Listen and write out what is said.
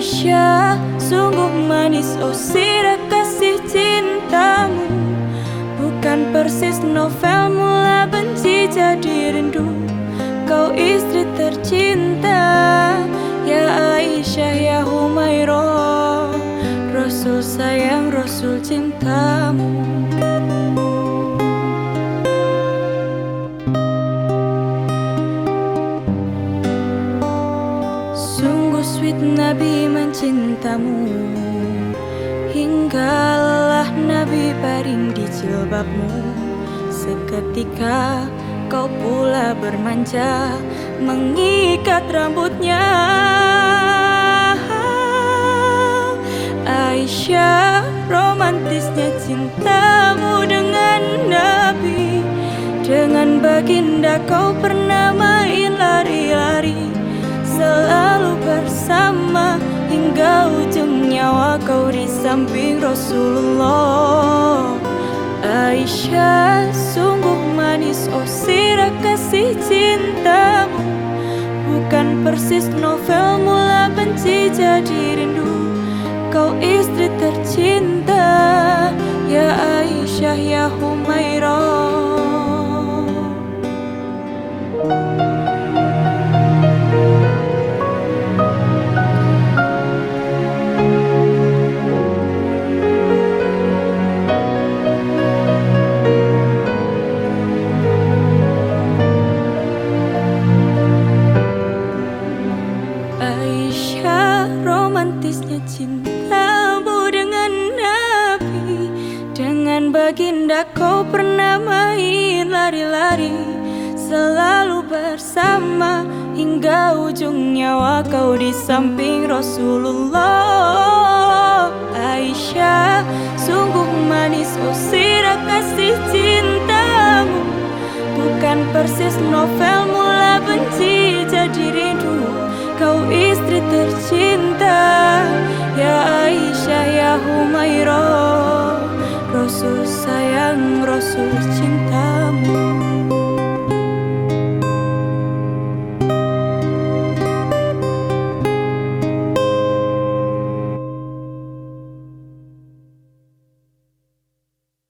Aisyah sungguh manis. Oh sirah kasih cintamu. Bukan persis novel mula benci jadi rindu. Kau istri tercinta Ya Aisyah ya Humairah. Rasul sayang Rasul cintamu Nabi mencintamu Hingga lelah Nabi baring di jilbabmu. Seketika kau pula bermanja Mengikat rambutnya. Aisyah romantisnya cintamu dengan Nabi. Dengan baginda kau pernah main lari-lari Selalu bersama hingga ujung nyawa kau di samping Rasulullah. Aisyah sungguh manis oh sirah kasih cintamu Bukan persis novel mula benci jadi rindu. Kau istri tercinta Ya Aisyah ya Humairah romantisnya cintamu dengan Nabi Dengan baginda kau pernah main lari-lari Selalu bersama hingga ujung nyawa kau di samping Rasulullah. Aisyah sungguh manis oh sirah kasih cintamu. Bukan persis novel Rasul sayang, Rasul cinta.